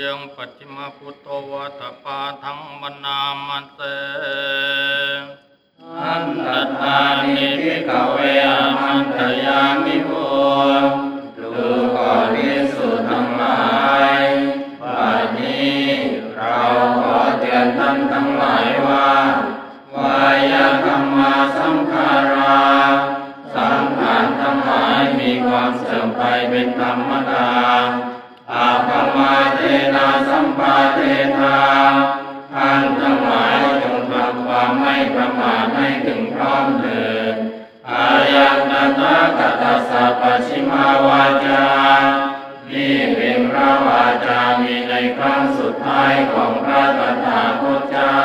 ยังปัจฉิมพุทโธวาทะปาฐัง ภะณามะ เสหันทะทานิ ภิกขะเว อามันตะยามิโว ดูก่อนภิกษุทั้งหลายบัดนี้เราขอเตือนท่านทั้งหลายว่าวะยะธัมมาสังขาราสังขารทั้งหลายมีความเสื่อมไปเป็นธรรมดาอาภ มาให้ถึงพร้อมเถิดอายังนาตาตตสัพชิมาวาจา นี่เป็นพระวาจามีในครั้งสุดท้ายของพระตถาคตเจ้า